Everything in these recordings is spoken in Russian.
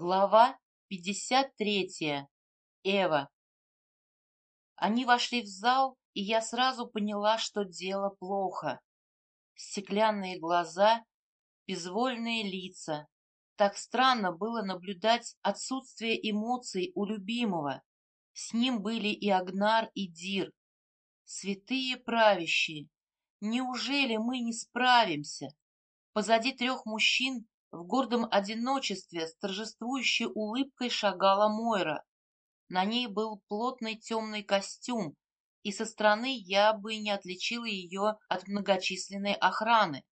Глава 53. Эва. Они вошли в зал, и я сразу поняла, что дело плохо. Стеклянные глаза, безвольные лица. Так странно было наблюдать отсутствие эмоций у любимого. С ним были и Агнар, и Дир. Святые правящие, неужели мы не справимся? Позади трех мужчин в гордом одиночестве с торжествующей улыбкой шагала Мойра. На ней был плотный темный костюм, и со стороны я бы не отличила ее от многочисленной охраны.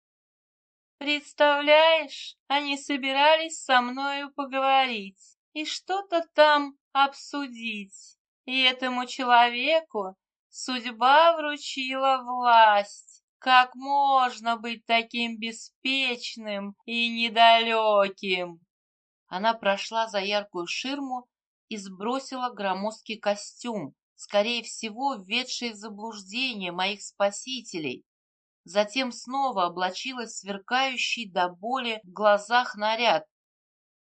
«Представляешь, они собирались со мною поговорить и что-то там обсудить, и этому человеку судьба вручила власть. Как можно быть таким беспечным и недалеким? Она прошла за яркую ширму и сбросила громоздкий костюм, скорее всего, введший в заблуждение моих спасителей. Затем снова облачилась сверкающий до боли в глазах наряд.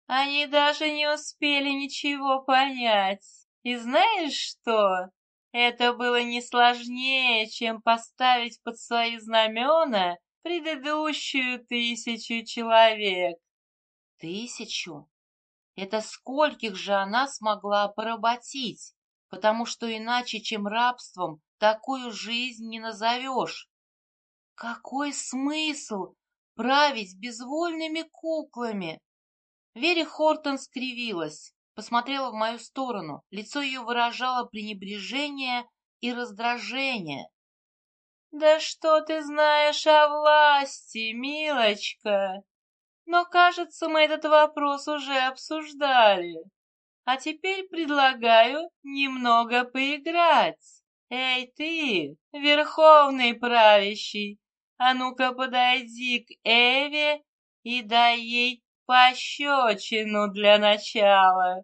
Они даже не успели ничего понять. И знаешь что? Это было не сложнее, чем поставить под свои знамена предыдущую тысячу человек. Тысячу? Это скольких же она смогла поработить? Потому что иначе, чем рабством, такую жизнь не назовешь. Какой смысл править безвольными куклами? Вере Хортон скривилась посмотрела в мою сторону. Лицо ее выражало пренебрежение и раздражение. «Да что ты знаешь о власти, милочка? Но, кажется, мы этот вопрос уже обсуждали. А теперь предлагаю немного поиграть. Эй, ты, верховный правящий, а ну-ка подойди к Эве и дай ей пощечину для начала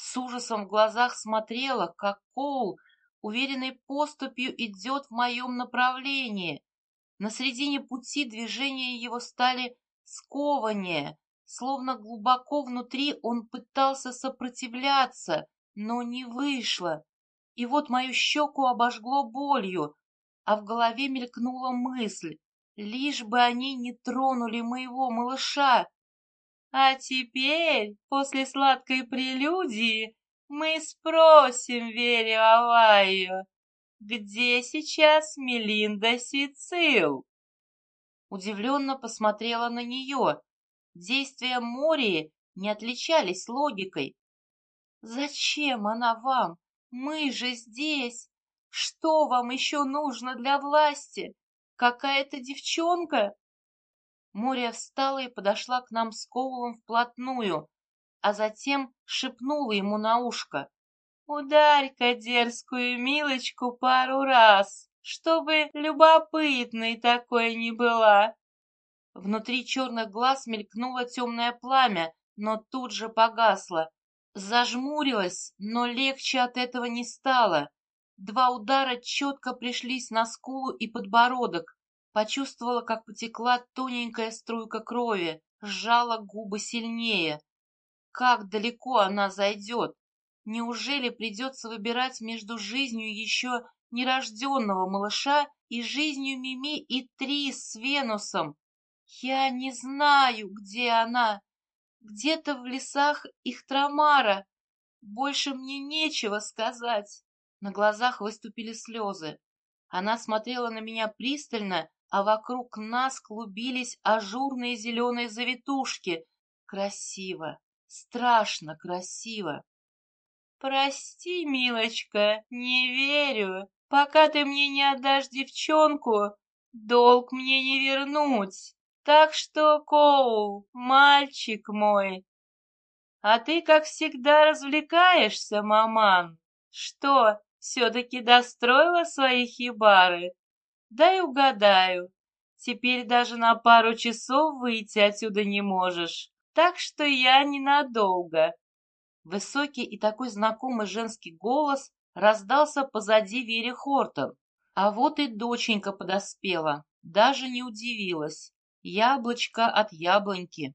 с ужасом в глазах смотрела, как Коул уверенной поступью идет в моем направлении. На середине пути движения его стали скованнее, словно глубоко внутри он пытался сопротивляться, но не вышло. И вот мою щеку обожгло болью, а в голове мелькнула мысль, лишь бы они не тронули моего малыша. А теперь, после сладкой прелюдии, мы спросим Вере Алаю, где сейчас Мелинда Сицил? Удивленно посмотрела на нее. Действия Мории не отличались логикой. Зачем она вам? Мы же здесь. Что вам еще нужно для власти? Какая-то девчонка? Мория встала и подошла к нам с Коулом вплотную, а затем шепнула ему на ушко. «Ударь-ка дерзкую Милочку пару раз, чтобы любопытной такой не была!» Внутри черных глаз мелькнуло темное пламя, но тут же погасло. Зажмурилась, но легче от этого не стало. Два удара четко пришлись на скулу и подбородок, Почувствовала, как потекла тоненькая струйка крови, сжала губы сильнее. Как далеко она зайдет? Неужели придется выбирать между жизнью еще нерожденного малыша и жизнью Мими и Три с Венусом? Я не знаю, где она. Где-то в лесах Ихтрамара. Больше мне нечего сказать. На глазах выступили слезы. Она смотрела на меня пристально, а вокруг нас клубились ажурные зеленые завитушки. Красиво, страшно красиво. Прости, милочка, не верю. Пока ты мне не отдашь девчонку, долг мне не вернуть. Так что, Коул, мальчик мой, а ты, как всегда, развлекаешься, маман. Что, все-таки достроила свои хибары? Дай угадаю. Теперь даже на пару часов выйти отсюда не можешь. Так что я ненадолго. Высокий и такой знакомый женский голос раздался позади Вере Хортон. А вот и доченька подоспела. Даже не удивилась. Яблочко от яблоньки.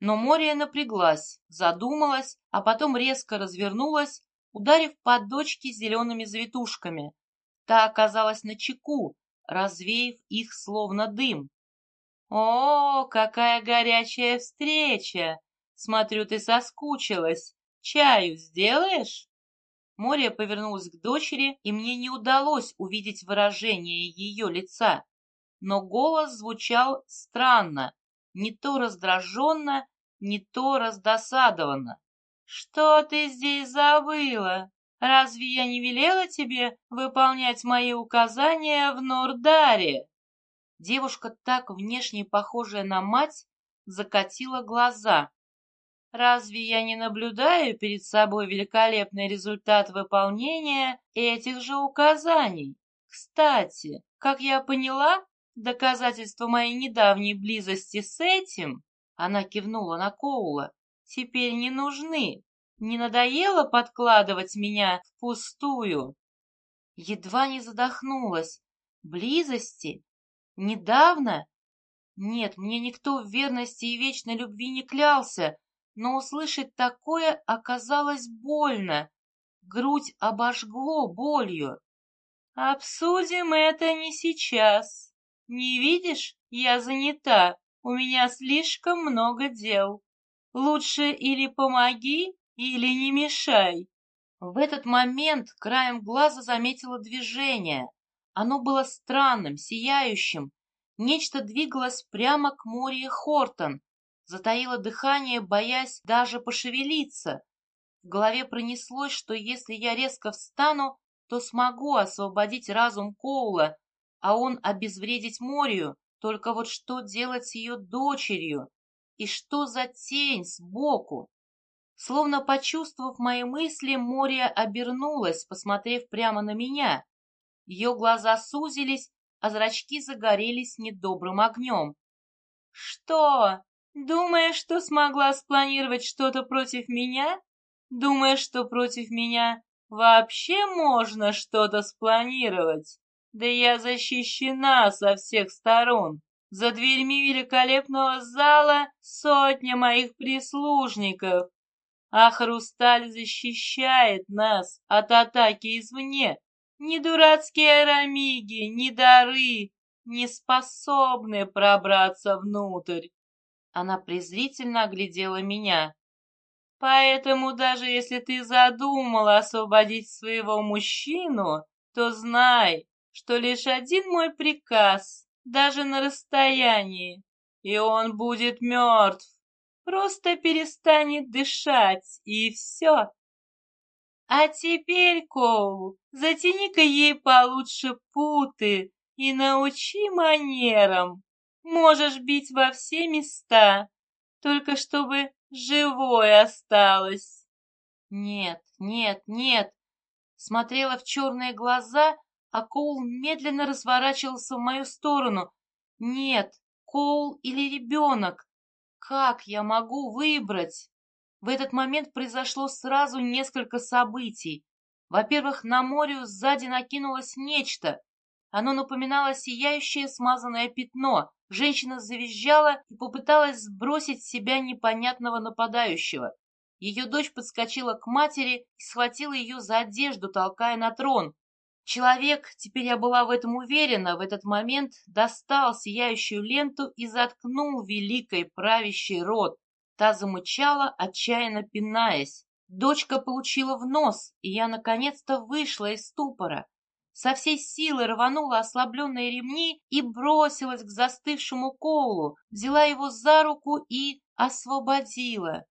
Но Мория напряглась, задумалась, а потом резко развернулась, ударив по дочке зелеными завитушками. Та оказалась на чеку, развеяв их словно дым. «О, какая горячая встреча! Смотрю, ты соскучилась. Чаю сделаешь?» Мория повернулась к дочери, и мне не удалось увидеть выражение ее лица. Но голос звучал странно, не то раздраженно, не то раздосадованно. «Что ты здесь забыла? Разве я не велела тебе выполнять мои указания в Нордаре?» Девушка, так внешне похожая на мать, закатила глаза. Разве я не наблюдаю перед собой великолепный результат выполнения этих же указаний? Кстати, как я поняла, доказательства моей недавней близости с этим, она кивнула на Коула, теперь не нужны. Не надоело подкладывать меня впустую? Едва не задохнулась. Близости? Недавно? Нет, мне никто в верности и вечной любви не клялся, но услышать такое оказалось больно. Грудь обожгло болью. «Обсудим это не сейчас. Не видишь, я занята, у меня слишком много дел. Лучше или помоги, или не мешай». В этот момент краем глаза заметила движение. Оно было странным, сияющим. Нечто двигалось прямо к море Хортон, затаила дыхание, боясь даже пошевелиться. В голове пронеслось, что если я резко встану, то смогу освободить разум Коула, а он обезвредить Морию. Только вот что делать с ее дочерью? И что за тень сбоку? Словно почувствовав мои мысли, Мория обернулась, посмотрев прямо на меня. Ее глаза сузились, а зрачки загорелись недобрым огнем. «Что?» Думаешь, что смогла спланировать что-то против меня? Думаешь, что против меня вообще можно что-то спланировать? Да я защищена со всех сторон. За дверьми великолепного зала сотня моих прислужников, а хрусталь защищает нас от атаки извне. Ни дурацкие арамиги, ни дары не способны пробраться внутрь. Она презрительно оглядела меня. Поэтому даже если ты задумала освободить своего мужчину, то знай, что лишь один мой приказ, даже на расстоянии, и он будет мертв. Просто перестанет дышать, и все. А теперь, Коул, затяни-ка ей получше путы и научи манерам. Можешь бить во все места, только чтобы живой осталось. Нет, нет, нет. Смотрела в черные глаза, а Коул медленно разворачивался в мою сторону. Нет, Коул или ребенок? Как я могу выбрать? В этот момент произошло сразу несколько событий. Во-первых, на море сзади накинулось нечто. Оно напоминало сияющее смазанное пятно, Женщина завизжала и попыталась сбросить с себя непонятного нападающего. Ее дочь подскочила к матери и схватила ее за одежду, толкая на трон. Человек, теперь я была в этом уверена, в этот момент достал сияющую ленту и заткнул великой правящий рот. Та замычала, отчаянно пинаясь. Дочка получила в нос, и я наконец-то вышла из ступора со всей силы рванула ослабленные ремни и бросилась к застывшему Коулу, взяла его за руку и освободила.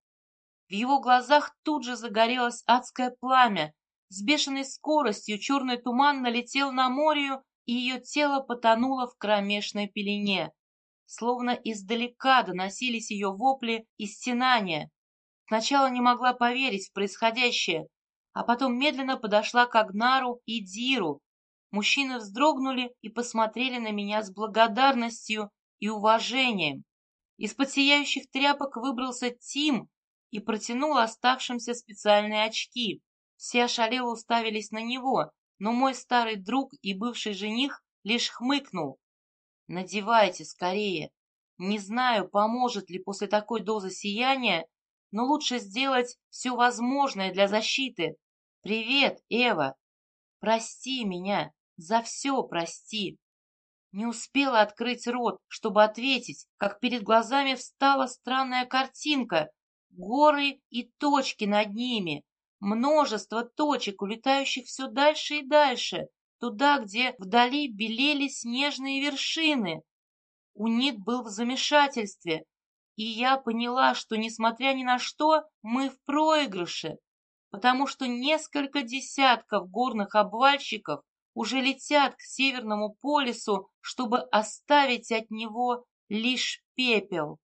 В его глазах тут же загорелось адское пламя. С бешеной скоростью черный туман налетел на Морию, и ее тело потонуло в кромешной пелене. Словно издалека доносились ее вопли и стенания. Сначала не могла поверить в происходящее, а потом медленно подошла к Агнару и Диру, Мужчины вздрогнули и посмотрели на меня с благодарностью и уважением. Из-под сияющих тряпок выбрался Тим и протянул оставшимся специальные очки. Все ошалело уставились на него, но мой старый друг и бывший жених лишь хмыкнул. «Надевайте скорее!» Не знаю, поможет ли после такой дозы сияния, но лучше сделать все возможное для защиты. Привет, Эва. Прости меня, за все прости. Не успела открыть рот, чтобы ответить, как перед глазами встала странная картинка. Горы и точки над ними. Множество точек, улетающих все дальше и дальше, туда, где вдали белели снежные вершины. Унит был в замешательстве, и я поняла, что, несмотря ни на что, мы в проигрыше, потому что несколько десятков горных обвальщиков уже летят к Северному полюсу, чтобы оставить от него лишь пепел.